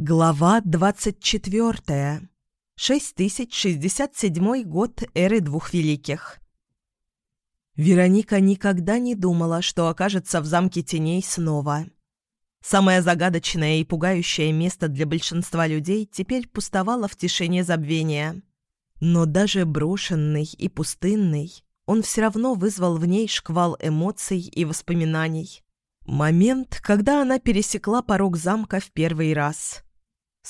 Глава 24. 6067 год эры двух великих. Вероника никогда не думала, что окажется в замке теней снова. Самое загадочное и пугающее место для большинства людей теперь пустовало в тишине забвения. Но даже брошенный и пустынный, он все равно вызвал в ней шквал эмоций и воспоминаний. Момент, когда она пересекла порог замка в первый раз –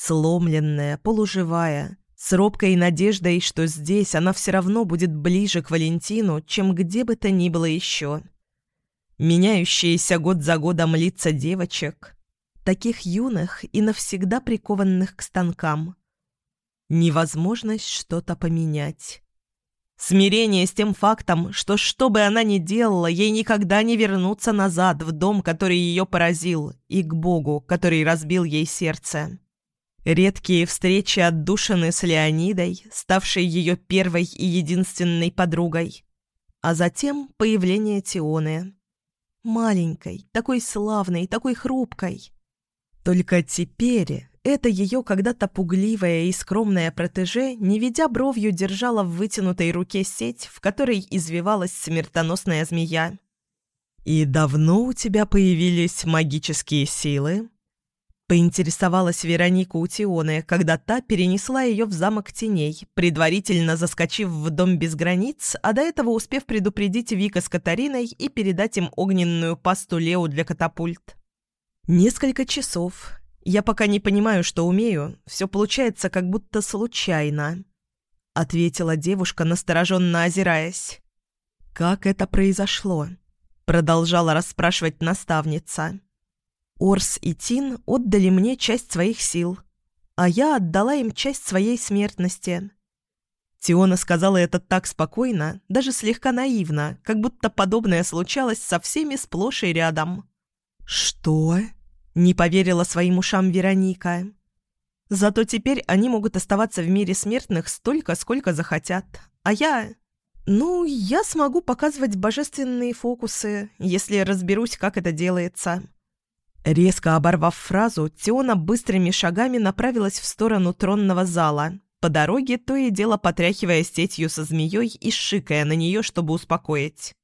Сломленная, полуживая, с робкой надеждой, что здесь она все равно будет ближе к Валентину, чем где бы то ни было еще. Меняющиеся год за годом лица девочек, таких юных и навсегда прикованных к станкам. Невозможность что-то поменять. Смирение с тем фактом, что что бы она ни делала, ей никогда не вернуться назад в дом, который ее поразил, и к Богу, который разбил ей сердце. Редкие встречи отдушины с Леонидой, ставшей ее первой и единственной подругой. А затем появление Тионы. Маленькой, такой славной, такой хрупкой. Только теперь это ее когда-то пугливая и скромная протеже, не ведя бровью, держала в вытянутой руке сеть, в которой извивалась смертоносная змея. «И давно у тебя появились магические силы?» Поинтересовалась Вероника у Тионы, когда та перенесла ее в замок теней, предварительно заскочив в дом без границ, а до этого успев предупредить Вика с Катариной и передать им огненную пасту Лео для катапульт. «Несколько часов. Я пока не понимаю, что умею. Все получается как будто случайно», — ответила девушка, настороженно озираясь. «Как это произошло?» — продолжала расспрашивать наставница. Орс и Тин отдали мне часть своих сил, а я отдала им часть своей смертности. Тиона сказала это так спокойно, даже слегка наивно, как будто подобное случалось со всеми сплошь и рядом. «Что?» — не поверила своим ушам Вероника. «Зато теперь они могут оставаться в мире смертных столько, сколько захотят. А я... Ну, я смогу показывать божественные фокусы, если разберусь, как это делается». Резко оборвав фразу, Тиона быстрыми шагами направилась в сторону тронного зала, по дороге то и дело потряхивая сетью со змеей и шикая на нее, чтобы успокоить.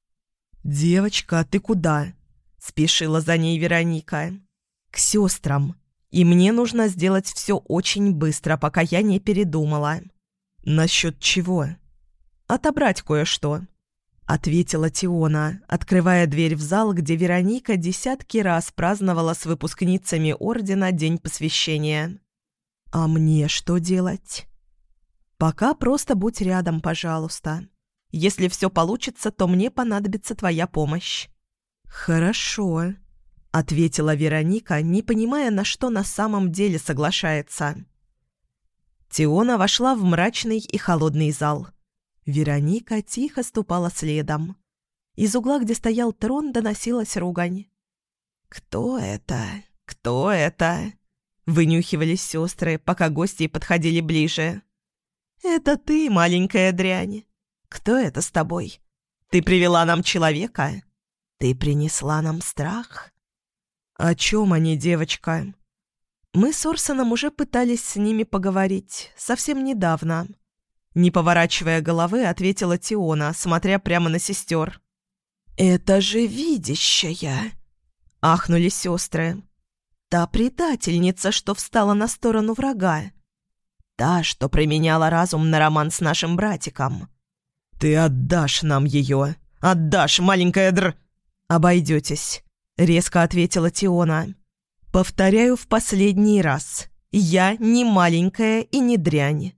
«Девочка, ты куда?» – спешила за ней Вероника. «К сестрам. И мне нужно сделать все очень быстро, пока я не передумала». «Насчет чего?» «Отобрать кое-что», — ответила Тиона, открывая дверь в зал, где Вероника десятки раз праздновала с выпускницами Ордена День Посвящения. «А мне что делать?» «Пока просто будь рядом, пожалуйста. Если все получится, то мне понадобится твоя помощь». «Хорошо», — ответила Вероника, не понимая, на что на самом деле соглашается. Тиона вошла в мрачный и холодный зал — Вероника тихо ступала следом. Из угла, где стоял трон, доносилась ругань. «Кто это? Кто это?» Вынюхивались сестры, пока гости подходили ближе. «Это ты, маленькая дрянь. Кто это с тобой? Ты привела нам человека? Ты принесла нам страх?» «О чем они, девочка?» Мы с Орсоном уже пытались с ними поговорить, совсем недавно. Не поворачивая головы, ответила Тиона, смотря прямо на сестер. «Это же видящая!» — ахнули сестры. «Та предательница, что встала на сторону врага. Та, что применяла разум на роман с нашим братиком». «Ты отдашь нам ее! Отдашь, маленькая др...» «Обойдетесь», — резко ответила Тиона. «Повторяю в последний раз. Я не маленькая и не дрянь.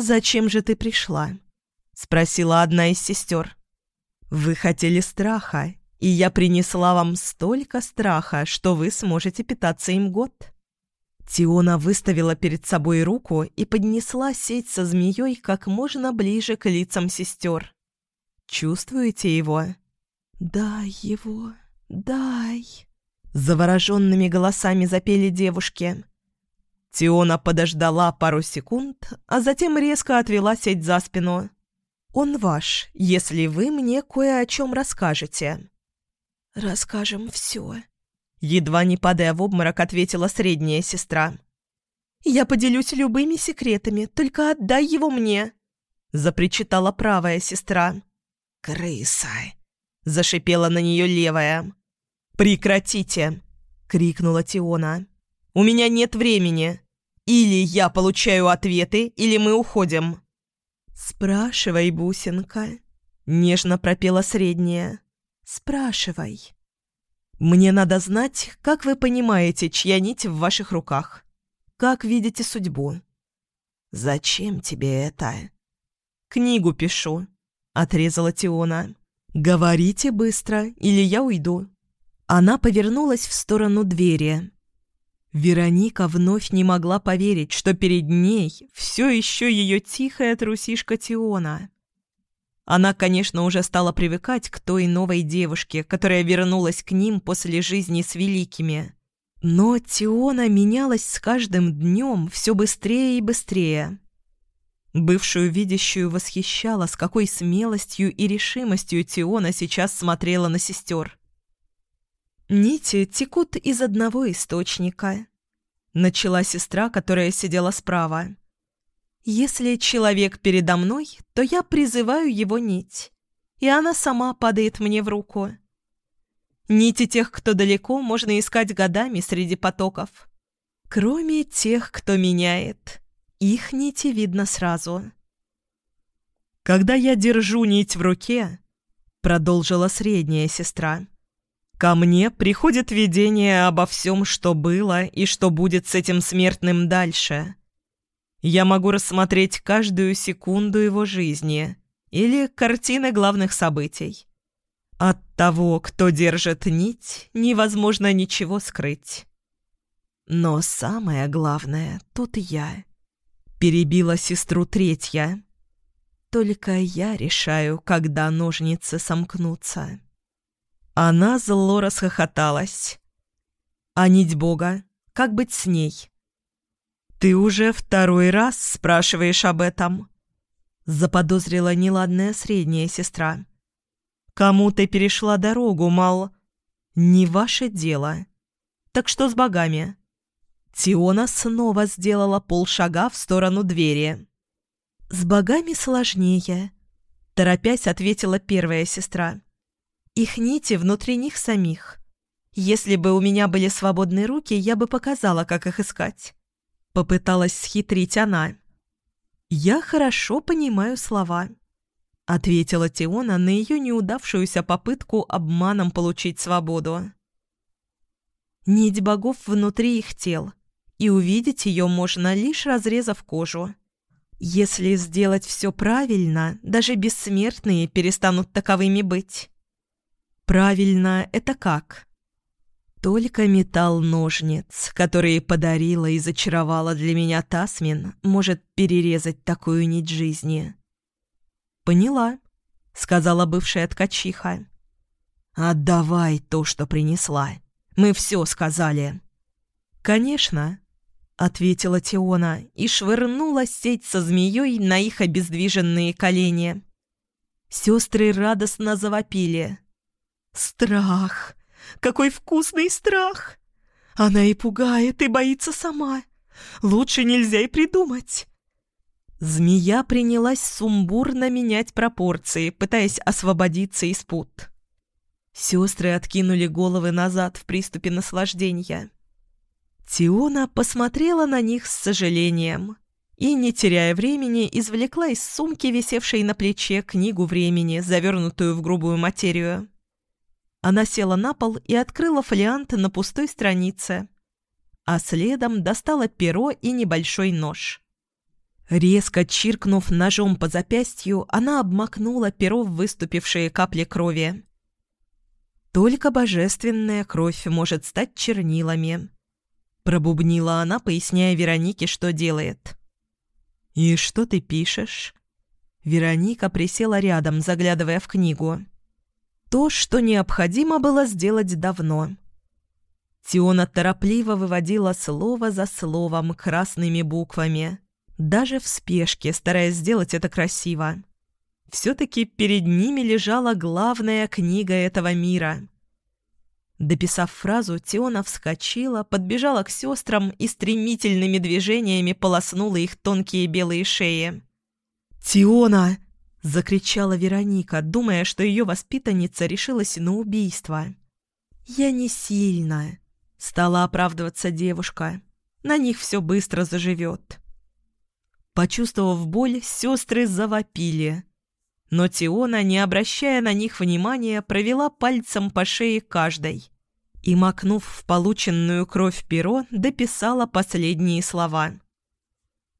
«Зачем же ты пришла?» — спросила одна из сестер. «Вы хотели страха, и я принесла вам столько страха, что вы сможете питаться им год». Тиона выставила перед собой руку и поднесла сеть со змеей как можно ближе к лицам сестер. «Чувствуете его?» «Дай его, дай!» Завороженными голосами запели девушки. Тиона подождала пару секунд, а затем резко отвела сеть за спину. «Он ваш, если вы мне кое о чем расскажете». «Расскажем все», — едва не падая в обморок, ответила средняя сестра. Я поделюсь любыми секретами, только отдай его мне!» Запричитала правая сестра. «Крыса!» Зашипела на нее левая. «Прекратите!» — крикнула Тиона. «У меня нет времени. Или я получаю ответы, или мы уходим». «Спрашивай, бусинка», — нежно пропела средняя. «Спрашивай». «Мне надо знать, как вы понимаете, чья нить в ваших руках. Как видите судьбу». «Зачем тебе это?» «Книгу пишу», — отрезала Тиона. «Говорите быстро, или я уйду». Она повернулась в сторону двери. Вероника вновь не могла поверить, что перед ней все еще ее тихая трусишка Тиона. Она, конечно, уже стала привыкать к той новой девушке, которая вернулась к ним после жизни с великими. Но Тиона менялась с каждым днем все быстрее и быстрее. Бывшую видящую восхищала, с какой смелостью и решимостью Тиона сейчас смотрела на сестер. «Нити текут из одного источника», — начала сестра, которая сидела справа. «Если человек передо мной, то я призываю его нить, и она сама падает мне в руку. Нити тех, кто далеко, можно искать годами среди потоков. Кроме тех, кто меняет. Их нити видно сразу». «Когда я держу нить в руке», — продолжила средняя сестра, — Ко мне приходит видение обо всем, что было и что будет с этим смертным дальше. Я могу рассмотреть каждую секунду его жизни или картины главных событий. От того, кто держит нить, невозможно ничего скрыть. Но самое главное тут я. Перебила сестру третья. Только я решаю, когда ножницы сомкнутся. Она зло расхохоталась. «А нить Бога? Как быть с ней?» «Ты уже второй раз спрашиваешь об этом?» Заподозрила неладная средняя сестра. «Кому ты перешла дорогу, мал?» «Не ваше дело. Так что с богами?» Тиона снова сделала полшага в сторону двери. «С богами сложнее», — торопясь ответила первая сестра. Их нити внутри них самих. Если бы у меня были свободные руки, я бы показала, как их искать. Попыталась схитрить она. «Я хорошо понимаю слова», — ответила Тиона на ее неудавшуюся попытку обманом получить свободу. «Нить богов внутри их тел, и увидеть ее можно, лишь разрезав кожу. Если сделать все правильно, даже бессмертные перестанут таковыми быть». Правильно, это как? Только металл ножниц, которые подарила и зачаровала для меня Тасмин, может перерезать такую нить жизни. «Поняла», — сказала бывшая ткачиха. «Отдавай то, что принесла. Мы все сказали». «Конечно», — ответила Теона и швырнула сеть со змеей на их обездвиженные колени. Сестры радостно завопили. Страх! Какой вкусный страх! Она и пугает, и боится сама. Лучше нельзя и придумать. Змея принялась сумбурно менять пропорции, пытаясь освободиться из пут. Сестры откинули головы назад в приступе наслаждения. Тиона посмотрела на них с сожалением и, не теряя времени, извлекла из сумки, висевшей на плече, книгу времени, завернутую в грубую материю. Она села на пол и открыла фолиант на пустой странице, а следом достала перо и небольшой нож. Резко чиркнув ножом по запястью, она обмакнула перо в выступившие капли крови. «Только божественная кровь может стать чернилами», — пробубнила она, поясняя Веронике, что делает. «И что ты пишешь?» Вероника присела рядом, заглядывая в книгу. То, что необходимо было сделать давно. Тиона торопливо выводила слово за словом красными буквами, даже в спешке, стараясь сделать это красиво. Все-таки перед ними лежала главная книга этого мира. Дописав фразу, Тиона вскочила, подбежала к сестрам и стремительными движениями полоснула их тонкие белые шеи. «Тиона!» — закричала Вероника, думая, что ее воспитанница решилась на убийство. «Я не сильно», — стала оправдываться девушка. «На них все быстро заживет». Почувствовав боль, сестры завопили. Но Тиона, не обращая на них внимания, провела пальцем по шее каждой и, макнув в полученную кровь перо, дописала последние слова.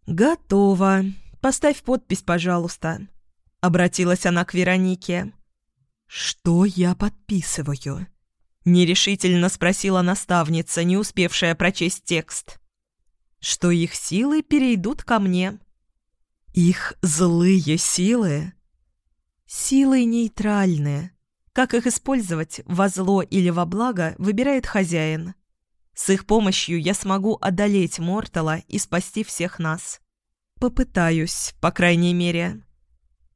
«Готово. Поставь подпись, пожалуйста», — обратилась она к Веронике. «Что я подписываю?» — нерешительно спросила наставница, не успевшая прочесть текст. «Что их силы перейдут ко мне». «Их злые силы?» «Силы нейтральные. Как их использовать, во зло или во благо, выбирает хозяин. С их помощью я смогу одолеть Мортала и спасти всех нас. Попытаюсь, по крайней мере».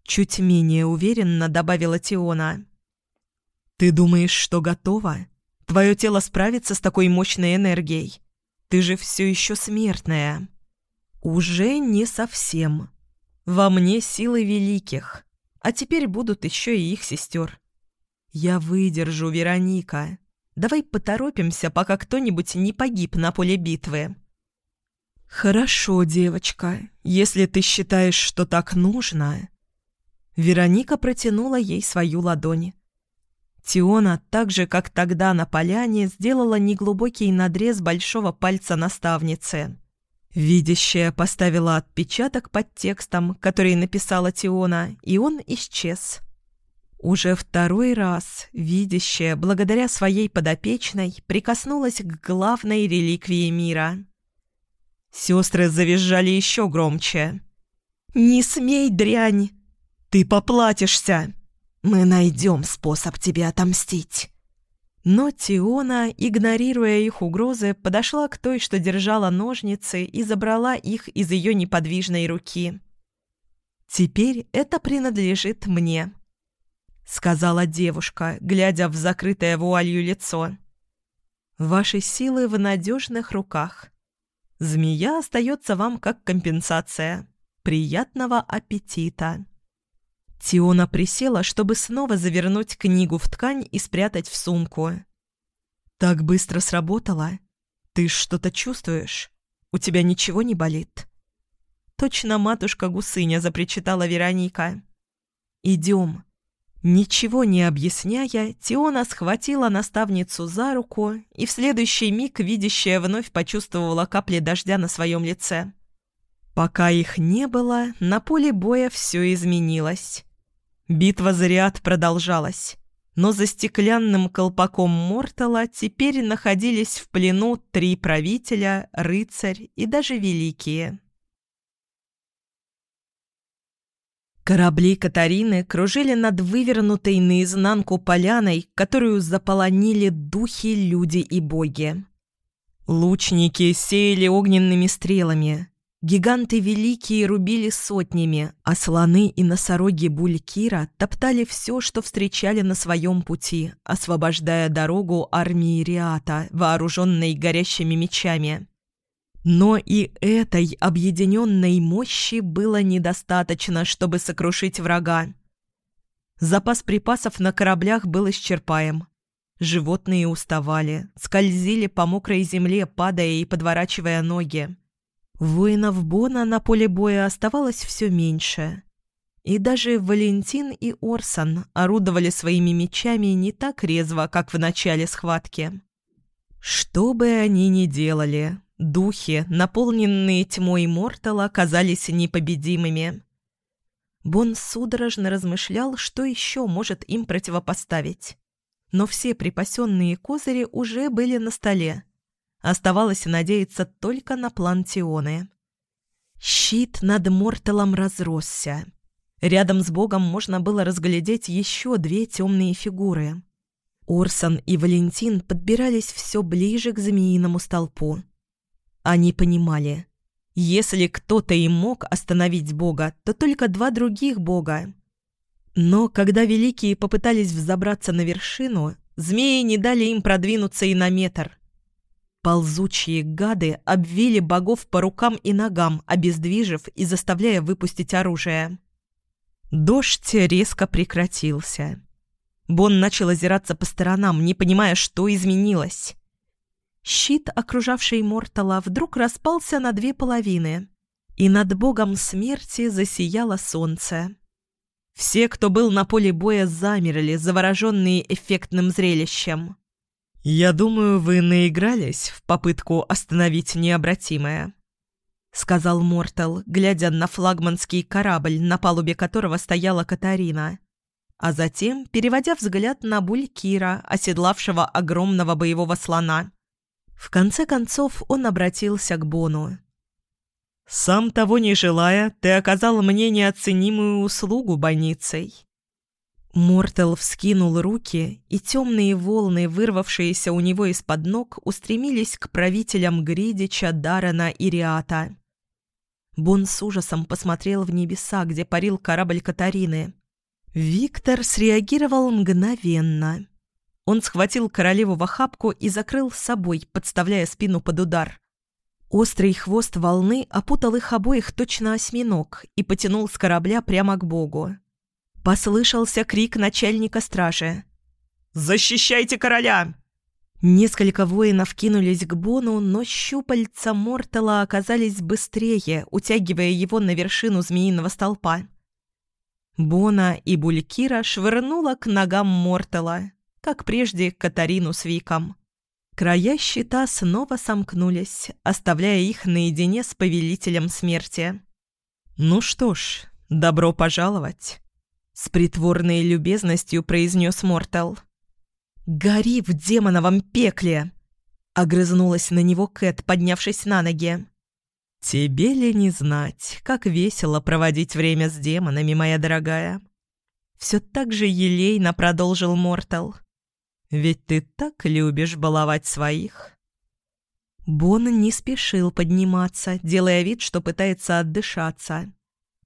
Чуть менее уверенно добавила Тиона. «Ты думаешь, что готова? Твое тело справится с такой мощной энергией? Ты же все еще смертная». «Уже не совсем. Во мне силы великих, а теперь будут еще и их сестер. Я выдержу, Вероника. Давай поторопимся, пока кто-нибудь не погиб на поле битвы». «Хорошо, девочка, если ты считаешь, что так нужно...» Вероника протянула ей свою ладонь. Тиона, так же, как тогда на поляне, сделала неглубокий надрез большого пальца наставницы. Видящая поставила отпечаток под текстом, который написала Тиона, и он исчез. Уже второй раз видящая, благодаря своей подопечной, прикоснулась к главной реликвии мира. Сестры завизжали еще громче. «Не смей, дрянь!» «Ты поплатишься!» «Мы найдем способ тебе отомстить!» Но Тиона, игнорируя их угрозы, подошла к той, что держала ножницы, и забрала их из ее неподвижной руки. «Теперь это принадлежит мне», — сказала девушка, глядя в закрытое вуалью лицо. «Ваши силы в надежных руках. Змея остается вам как компенсация. Приятного аппетита!» Тиона присела, чтобы снова завернуть книгу в ткань и спрятать в сумку. «Так быстро сработало? Ты что-то чувствуешь? У тебя ничего не болит?» «Точно матушка-гусыня», — запричитала Вероника. «Идем». Ничего не объясняя, Тиона схватила наставницу за руку, и в следующий миг видящая вновь почувствовала капли дождя на своем лице. Пока их не было, на поле боя все изменилось. Битва за Риад продолжалась, но за стеклянным колпаком Мортала теперь находились в плену три правителя, рыцарь и даже великие. Корабли Катарины кружили над вывернутой наизнанку поляной, которую заполонили духи, люди и боги. Лучники сеяли огненными стрелами, Гиганты великие рубили сотнями, а слоны и носороги Булькира топтали все, что встречали на своем пути, освобождая дорогу армии Риата, вооруженной горящими мечами. Но и этой объединенной мощи было недостаточно, чтобы сокрушить врага. Запас припасов на кораблях был исчерпаем. Животные уставали, скользили по мокрой земле, падая и подворачивая ноги. Воинов Бона на поле боя оставалось все меньше. И даже Валентин и Орсон орудовали своими мечами не так резво, как в начале схватки. Что бы они ни делали, духи, наполненные тьмой Мортала, казались непобедимыми. Бон судорожно размышлял, что еще может им противопоставить. Но все припасенные козыри уже были на столе. Оставалось надеяться только на план Тионы. Щит над Морталом разросся. Рядом с Богом можно было разглядеть еще две темные фигуры. Орсон и Валентин подбирались все ближе к змеиному столпу. Они понимали, если кто-то и мог остановить Бога, то только два других Бога. Но когда великие попытались взобраться на вершину, Змеи не дали им продвинуться и на метр. Ползучие гады обвили богов по рукам и ногам, обездвижив и заставляя выпустить оружие. Дождь резко прекратился. Бон начал озираться по сторонам, не понимая, что изменилось. Щит, окружавший Мортала, вдруг распался на две половины, и над богом смерти засияло солнце. Все, кто был на поле боя, замерли, завороженные эффектным зрелищем. «Я думаю, вы наигрались в попытку остановить необратимое», — сказал Мортал, глядя на флагманский корабль, на палубе которого стояла Катарина, а затем переводя взгляд на Булькира, оседлавшего огромного боевого слона. В конце концов он обратился к Бону. «Сам того не желая, ты оказал мне неоценимую услугу больницей». Мортел вскинул руки, и темные волны, вырвавшиеся у него из-под ног, устремились к правителям Гридича, Дарана и Риата. Бон с ужасом посмотрел в небеса, где парил корабль Катарины. Виктор среагировал мгновенно. Он схватил королеву в охапку и закрыл с собой, подставляя спину под удар. Острый хвост волны опутал их обоих точно осьминог и потянул с корабля прямо к богу. Послышался крик начальника стражи. «Защищайте короля!» Несколько воинов кинулись к Бону, но щупальца Мортала оказались быстрее, утягивая его на вершину змеиного столпа. Бона и Булькира швырнула к ногам Мортала, как прежде Катарину с Виком. Края щита снова сомкнулись, оставляя их наедине с повелителем смерти. «Ну что ж, добро пожаловать!» С притворной любезностью произнес Мортал. «Гори в демоновом пекле!» Огрызнулась на него Кэт, поднявшись на ноги. «Тебе ли не знать, как весело проводить время с демонами, моя дорогая?» Все так же елейно продолжил Мортал. Ведь ты так любишь баловать своих». Бон не спешил подниматься, делая вид, что пытается отдышаться.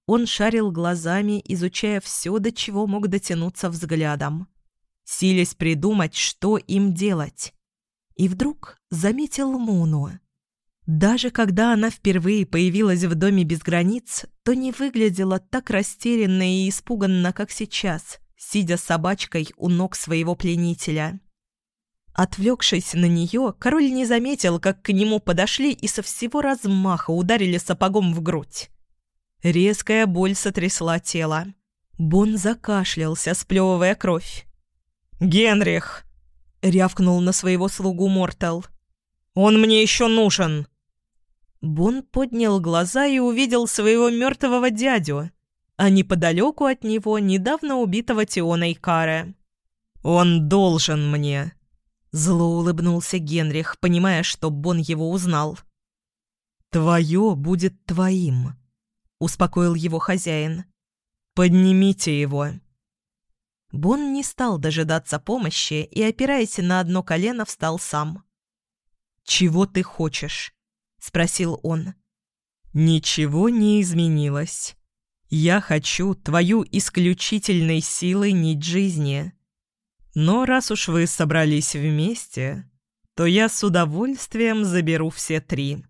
Он шарил глазами, изучая все, до чего мог дотянуться взглядом. Силясь придумать, что им делать. И вдруг заметил Муну. Даже когда она впервые появилась в доме без границ, то не выглядела так растерянно и испуганно, как сейчас, сидя собачкой у ног своего пленителя. Отвлекшись на нее, король не заметил, как к нему подошли и со всего размаха ударили сапогом в грудь. Резкая боль сотрясла тело. Бон закашлялся, сплевывая кровь. «Генрих!» — рявкнул на своего слугу Мортал. «Он мне еще нужен!» Бон поднял глаза и увидел своего мертвого дядю, а неподалеку от него недавно убитого Тиона Икара. «Он должен мне!» Зло улыбнулся Генрих, понимая, что Бон его узнал. «Твое будет твоим», — успокоил его хозяин. «Поднимите его». Бон не стал дожидаться помощи и, опираясь на одно колено, встал сам. «Чего ты хочешь?» — спросил он. «Ничего не изменилось. Я хочу твою исключительной силой нить жизни. Но раз уж вы собрались вместе, то я с удовольствием заберу все три.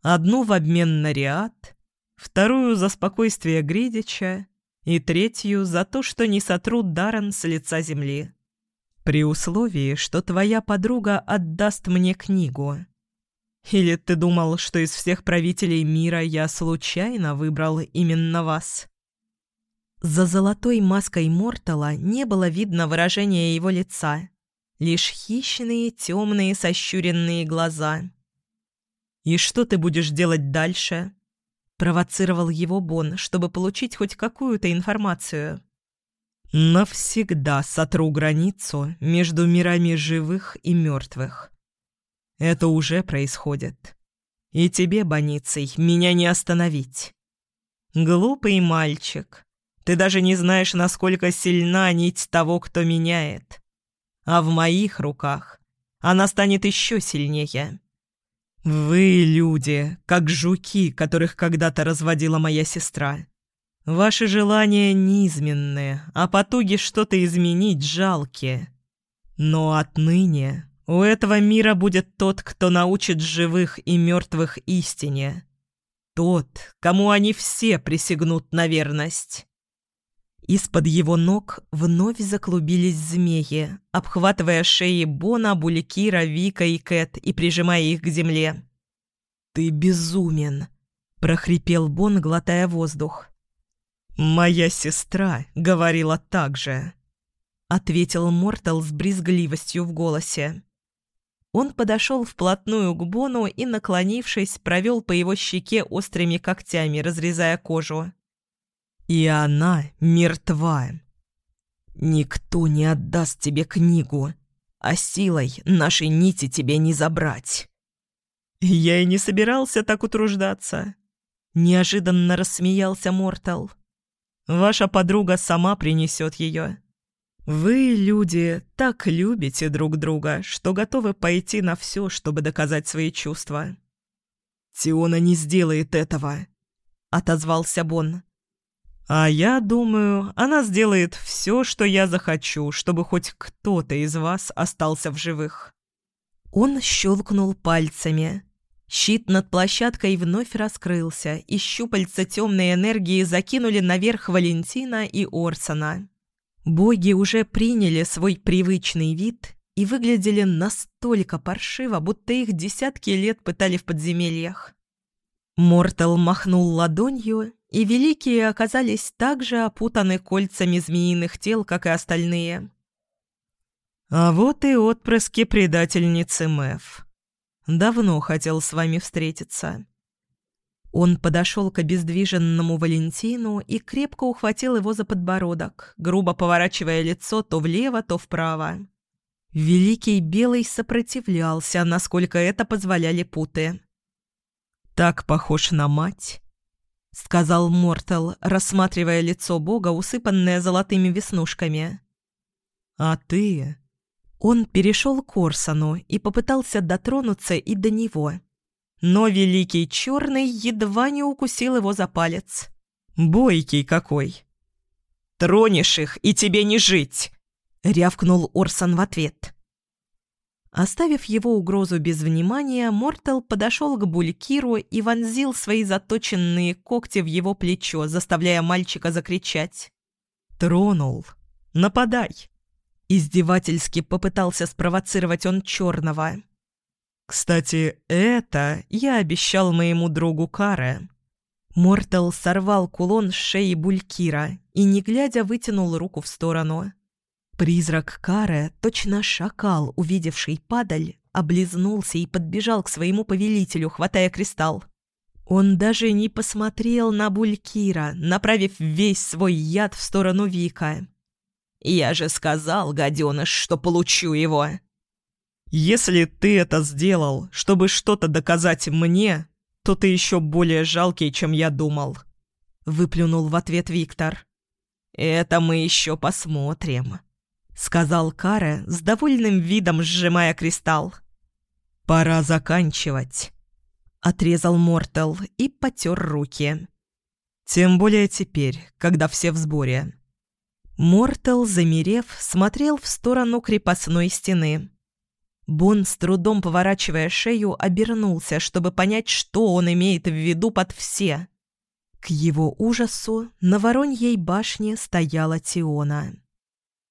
Одну в обмен на Риад, вторую за спокойствие Гридича и третью за то, что не сотрут Даррен с лица земли. При условии, что твоя подруга отдаст мне книгу. Или ты думал, что из всех правителей мира я случайно выбрал именно вас?» За золотой маской Мортала не было видно выражения его лица, лишь хищные, темные, сощуренные глаза. «И что ты будешь делать дальше?» — провоцировал его Бон, чтобы получить хоть какую-то информацию. «Навсегда сотру границу между мирами живых и мертвых. Это уже происходит. И тебе, Боницей, меня не остановить. Глупый мальчик. Ты даже не знаешь, насколько сильна нить того, кто меняет. А в моих руках она станет еще сильнее. Вы, люди, как жуки, которых когда-то разводила моя сестра. Ваши желания низменные, а потуги что-то изменить жалкие. Но отныне у этого мира будет тот, кто научит живых и мертвых истине. Тот, кому они все присягнут на верность. Из-под его ног вновь заклубились змеи, обхватывая шеи Бона, Булькира, Вика и Кэт и прижимая их к земле. «Ты безумен!» – прохрипел Бон, глотая воздух. «Моя сестра говорила так же», – ответил Мортал с брезгливостью в голосе. Он подошел вплотную к Бону и, наклонившись, провел по его щеке острыми когтями, разрезая кожу. «И она мертва. Никто не отдаст тебе книгу, а силой нашей нити тебе не забрать». «Я и не собирался так утруждаться», — неожиданно рассмеялся Мортал. «Ваша подруга сама принесет ее». Вы, люди, так любите друг друга, что готовы пойти на все, чтобы доказать свои чувства. Тиона не сделает этого, отозвался Бон. А я думаю, она сделает все, что я захочу, чтобы хоть кто-то из вас остался в живых. Он щелкнул пальцами. Щит над площадкой вновь раскрылся, и щупальца темной энергии закинули наверх Валентина и Орсона. Боги уже приняли свой привычный вид и выглядели настолько паршиво, будто их десятки лет пытали в подземельях. Мортал махнул ладонью, и великие оказались так же опутаны кольцами змеиных тел, как и остальные. «А вот и отпрыски предательницы Мэв. Давно хотел с вами встретиться. Он подошел к обездвиженному Валентину и крепко ухватил его за подбородок, грубо поворачивая лицо то влево, то вправо. Великий Белый сопротивлялся, насколько это позволяли путы. «Так похож на мать», — сказал Мортал, рассматривая лицо бога, усыпанное золотыми веснушками. «А ты...» Он перешел к Орсону и попытался дотронуться и до него но Великий Черный едва не укусил его за палец. «Бойкий какой!» «Тронешь их, и тебе не жить!» — рявкнул Орсон в ответ. Оставив его угрозу без внимания, Мортал подошел к Булькиру и вонзил свои заточенные когти в его плечо, заставляя мальчика закричать. «Тронул! Нападай!» Издевательски попытался спровоцировать он черного. Кстати, это я обещал моему другу Каре. Мортал сорвал кулон с шеи Булькира и, не глядя, вытянул руку в сторону. Призрак Каре, точно шакал, увидевший падаль, облизнулся и подбежал к своему повелителю, хватая кристалл. Он даже не посмотрел на Булькира, направив весь свой яд в сторону Вика. «Я же сказал, гаденыш, что получу его!» Если ты это сделал, чтобы что-то доказать мне, то ты еще более жалкий, чем я думал», — выплюнул в ответ Виктор. «Это мы еще посмотрим», — сказал Каре с довольным видом, сжимая кристалл. «Пора заканчивать», — отрезал Мортал и потер руки. «Тем более теперь, когда все в сборе». Мортал, замерев, смотрел в сторону крепостной стены. Бон, с трудом поворачивая шею, обернулся, чтобы понять, что он имеет в виду под «все». К его ужасу на Вороньей башне стояла Тиона.